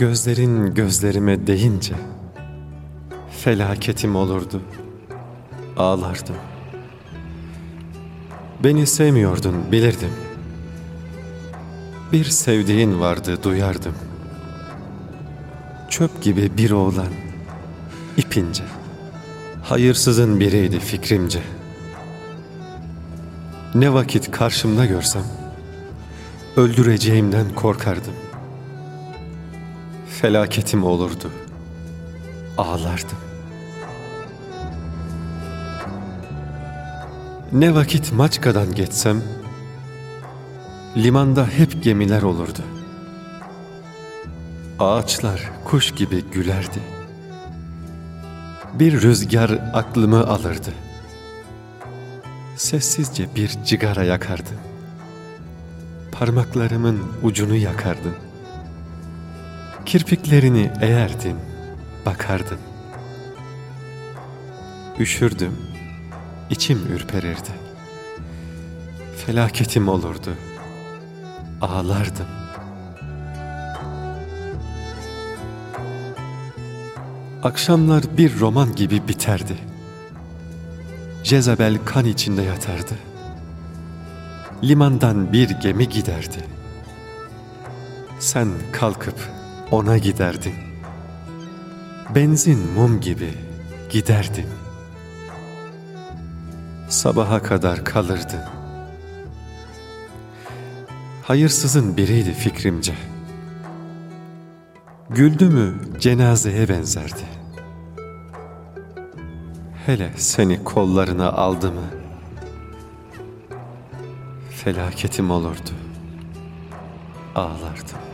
Gözlerin gözlerime deyince felaketim olurdu. Ağlardım. Beni sevmiyordun bilirdim. Bir sevdiğin vardı duyardım. Çöp gibi bir oğlan ipince. Hayırsızın biriydi fikrimce. Ne vakit karşımda görsem öldüreceğimden korkardım. Felaketim olurdu. Ağlardım. Ne vakit Maçka'dan geçsem limanda hep gemiler olurdu. Ağaçlar kuş gibi gülerdi. Bir rüzgar aklımı alırdı. Sessizce bir cigara yakardı. Parmaklarımın ucunu yakardın. Kirpiklerini eğerdin, bakardın. Üşürdüm, içim ürperirdi. Felaketim olurdu, ağlardım. Akşamlar bir roman gibi biterdi. Jezebel kan içinde yatardı. Limandan bir gemi giderdi. Sen kalkıp ona giderdin. Benzin mum gibi giderdin. Sabaha kadar kalırdın. Hayırsızın biriydi fikrimce. Güldü mü cenazeye benzerdi. Hele seni kollarına aldı mı felaketim olurdu. Ağlardım.